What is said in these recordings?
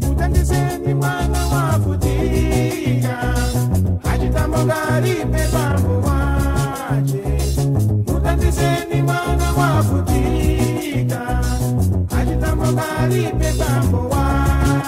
Mutandiseni mwana bambo wache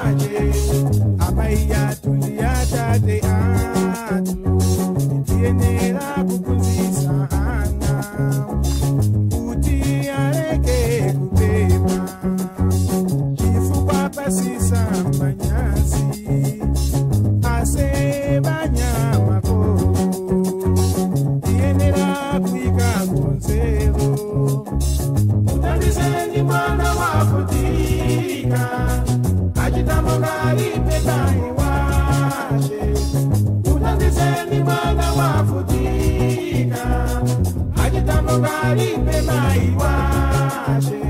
Amai utandiseni mwana wakutika mai wache atate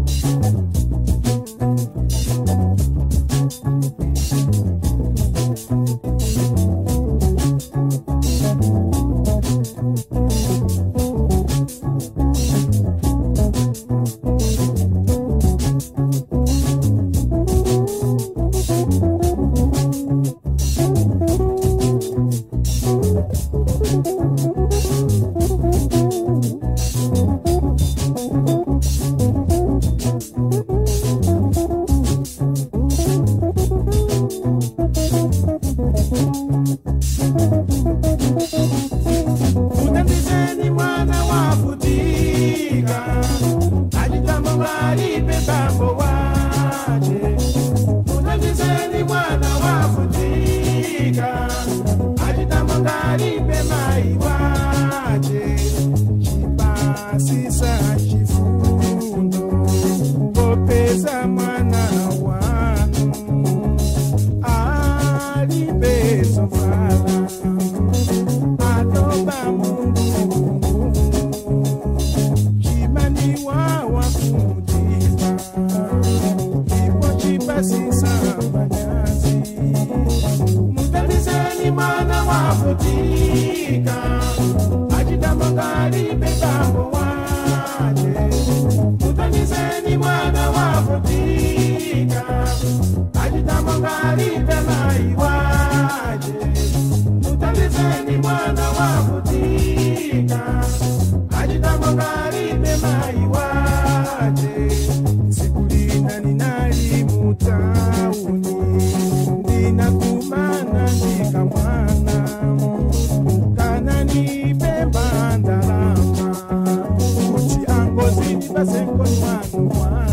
kutika achitamba kari petambo wache mutamizeni mwana wakutika achitamba kari pemai wache mutamizeni mwana wakutika achitamba kari pemai wache sikulina ninali mutamba sempre continuar, continuar.